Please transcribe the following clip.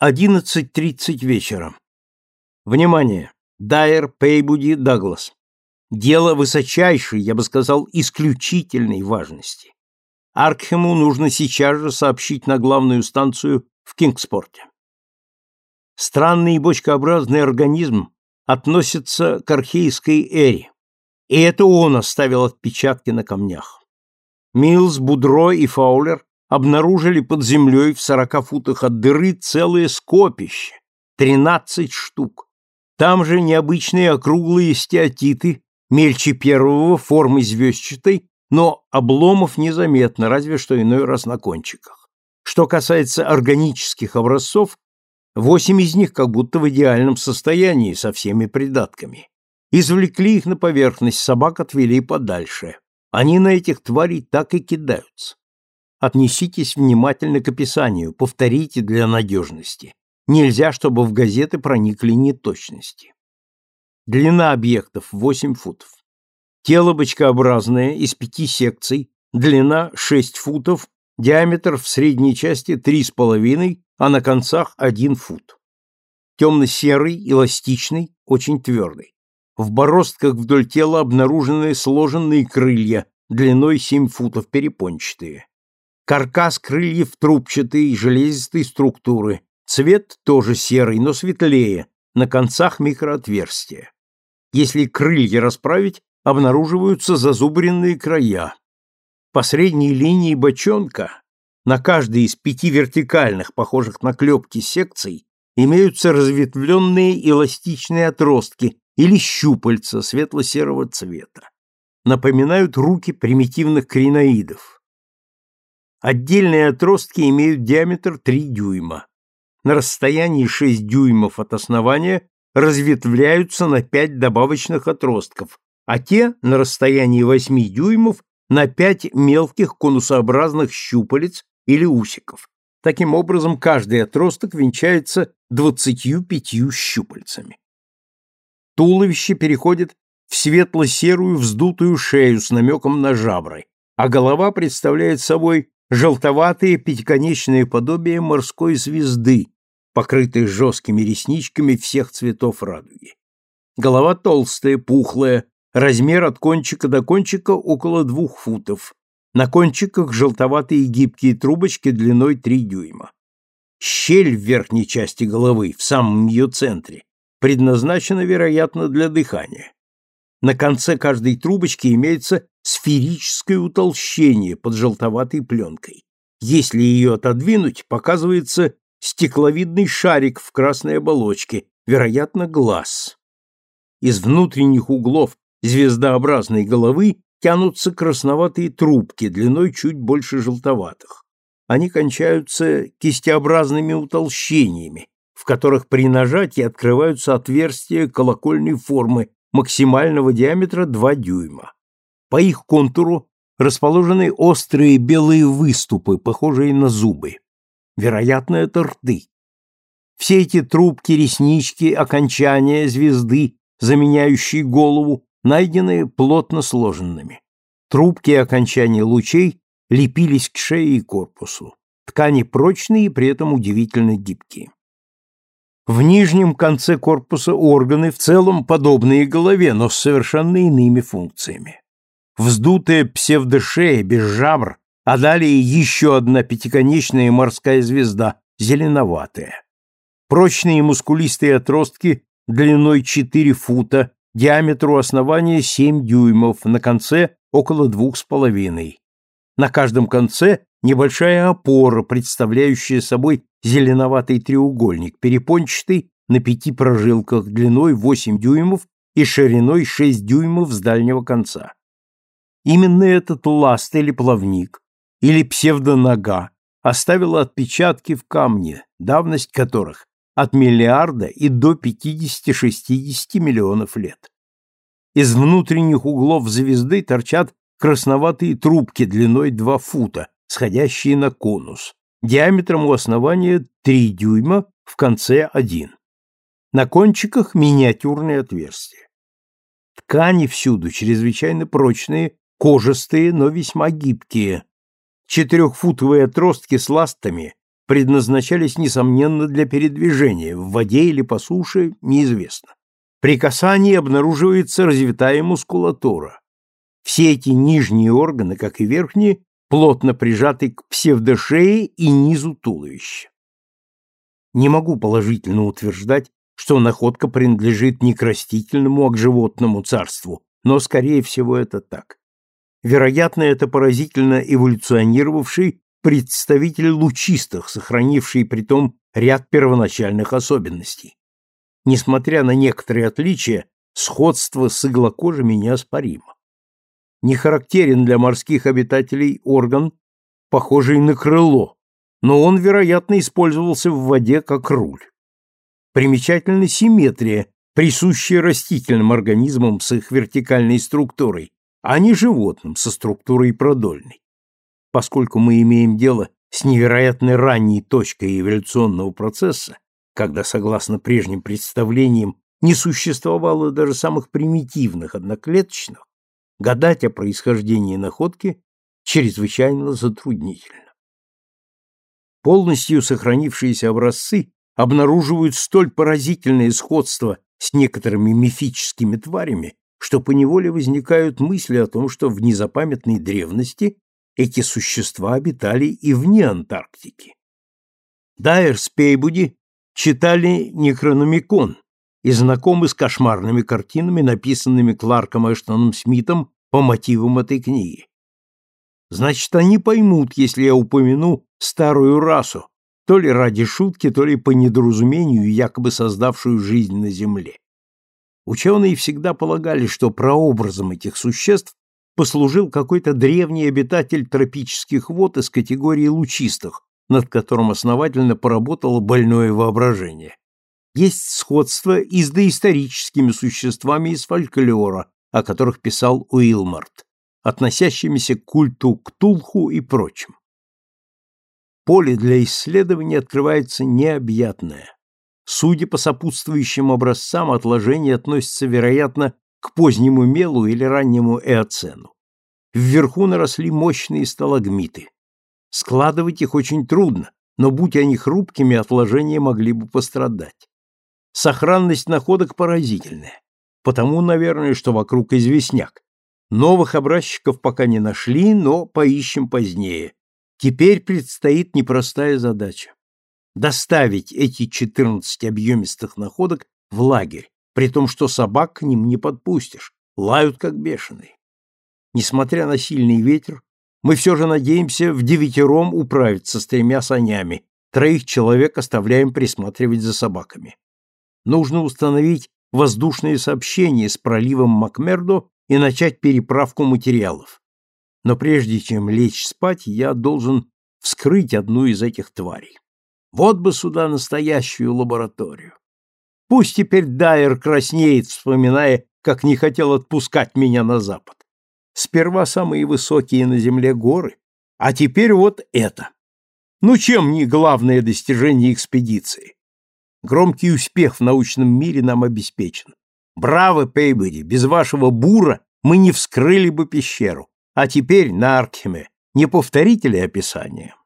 11.30 вечера. Внимание! Дайер, Пейбуди, Даглас. Дело высочайшей, я бы сказал, исключительной важности. Аркхему нужно сейчас же сообщить на главную станцию в Кингспорте. Странный бочкообразный организм относится к архейской эре, и это он оставил отпечатки на камнях. Милс, Будро и Фаулер обнаружили под землей в сорока футах от дыры целое скопище, тринадцать штук. Там же необычные округлые стеатиты, мельче первого, формы звездчатой, но обломов незаметно, разве что иной раз на кончиках. Что касается органических образцов, восемь из них как будто в идеальном состоянии со всеми придатками. Извлекли их на поверхность, собак отвели подальше. Они на этих тварей так и кидаются. Отнеситесь внимательно к описанию, повторите для надежности. Нельзя, чтобы в газеты проникли неточности. Длина объектов 8 футов. Тело бочкообразное, из пяти секций, длина 6 футов, диаметр в средней части 3,5, а на концах 1 фут. Темно-серый, эластичный, очень твердый. В бороздках вдоль тела обнаружены сложенные крылья, длиной 7 футов, перепончатые. Каркас крыльев трубчатой, железистой структуры. Цвет тоже серый, но светлее, на концах микроотверстия. Если крылья расправить, обнаруживаются зазубренные края. По средней линии бочонка на каждой из пяти вертикальных, похожих на клепки секций, имеются разветвленные эластичные отростки или щупальца светло-серого цвета. Напоминают руки примитивных криноидов. Отдельные отростки имеют диаметр 3 дюйма. На расстоянии 6 дюймов от основания разветвляются на 5 добавочных отростков, а те на расстоянии 8 дюймов на 5 мелких конусообразных щупалец или усиков. Таким образом, каждый отросток венчается 25 щупальцами. Туловище переходит в светло-серую вздутую шею с намеком на жабры, а голова представляет собой желтоватые пятиконечные подобие морской звезды, покрытые жесткими ресничками всех цветов радуги. Голова толстая, пухлая, Размер от кончика до кончика около двух футов. На кончиках желтоватые гибкие трубочки длиной 3 дюйма. Щель в верхней части головы, в самом ее центре, предназначена, вероятно, для дыхания. На конце каждой трубочки имеется сферическое утолщение под желтоватой пленкой. Если ее отодвинуть, показывается стекловидный шарик в красной оболочке, вероятно, глаз. Из внутренних углов звездообразной головы тянутся красноватые трубки длиной чуть больше желтоватых. Они кончаются кистеобразными утолщениями, в которых при нажатии открываются отверстия колокольной формы максимального диаметра 2 дюйма. По их контуру расположены острые белые выступы, похожие на зубы. Вероятно, это рты. Все эти трубки, реснички, окончания звезды, заменяющие голову, найдены плотно сложенными. Трубки и окончания лучей лепились к шее и корпусу. Ткани прочные и при этом удивительно гибкие. В нижнем конце корпуса органы в целом подобные голове, но с совершенно иными функциями. Вздутая псевдошея без жабр, а далее еще одна пятиконечная морская звезда, зеленоватая. Прочные мускулистые отростки длиной 4 фута диаметру основания 7 дюймов, на конце около 2,5. На каждом конце небольшая опора, представляющая собой зеленоватый треугольник, перепончатый на пяти прожилках длиной 8 дюймов и шириной 6 дюймов с дальнего конца. Именно этот ласт или плавник, или псевдонога, оставила отпечатки в камне, давность которых от миллиарда и до 50-60 миллионов лет. Из внутренних углов звезды торчат красноватые трубки длиной 2 фута, сходящие на конус, диаметром у основания 3 дюйма, в конце 1. На кончиках миниатюрные отверстия. Ткани всюду чрезвычайно прочные, кожистые, но весьма гибкие. Четырехфутовые отростки с ластами предназначались, несомненно, для передвижения, в воде или по суше, неизвестно. При касании обнаруживается развитая мускулатура. Все эти нижние органы, как и верхние, плотно прижаты к псевдошее и низу туловища. Не могу положительно утверждать, что находка принадлежит не к растительному, а к животному царству, но, скорее всего, это так. Вероятно, это поразительно эволюционировавший представитель лучистых, сохранивший при том ряд первоначальных особенностей. Несмотря на некоторые отличия, сходство с иглокожими неоспоримо. Не характерен для морских обитателей орган, похожий на крыло, но он, вероятно, использовался в воде как руль. Примечательна симметрия, присущая растительным организмам с их вертикальной структурой, а не животным со структурой продольной. Поскольку мы имеем дело с невероятно ранней точкой эволюционного процесса, когда, согласно прежним представлениям, не существовало даже самых примитивных одноклеточных, гадать о происхождении находки чрезвычайно затруднительно. Полностью сохранившиеся образцы обнаруживают столь поразительное сходство с некоторыми мифическими тварями, что поневоле возникают мысли о том, что в незапамятной древности эти существа обитали и вне Антарктики. Дайер с Пейбуди читали Некрономикон и знакомы с кошмарными картинами, написанными Кларком Эштоном Смитом по мотивам этой книги. Значит, они поймут, если я упомяну старую расу, то ли ради шутки, то ли по недоразумению, якобы создавшую жизнь на Земле. Ученые всегда полагали, что прообразом этих существ послужил какой-то древний обитатель тропических вод из категории лучистых, над которым основательно поработало больное воображение. Есть сходство и с доисторическими существами из фольклора, о которых писал Уилмарт, относящимися к культу Ктулху и прочим поле для исследований открывается необъятное. Судя по сопутствующим образцам, отложения относятся, вероятно, к позднему мелу или раннему эоцену. Вверху наросли мощные сталагмиты. Складывать их очень трудно, но будь они хрупкими, отложения могли бы пострадать. Сохранность находок поразительная. Потому, наверное, что вокруг известняк. Новых образчиков пока не нашли, но поищем позднее. Теперь предстоит непростая задача – доставить эти 14 объемистых находок в лагерь, при том, что собак к ним не подпустишь, лают как бешеные. Несмотря на сильный ветер, мы все же надеемся в девятером управиться с тремя санями, троих человек оставляем присматривать за собаками. Нужно установить воздушные сообщения с проливом Макмердо и начать переправку материалов но прежде чем лечь спать, я должен вскрыть одну из этих тварей. Вот бы сюда настоящую лабораторию. Пусть теперь Дайер краснеет, вспоминая, как не хотел отпускать меня на запад. Сперва самые высокие на земле горы, а теперь вот это. Ну чем не главное достижение экспедиции? Громкий успех в научном мире нам обеспечен. Браво, Пейбери, без вашего бура мы не вскрыли бы пещеру. А теперь на Аркхеме не повторите ли описание?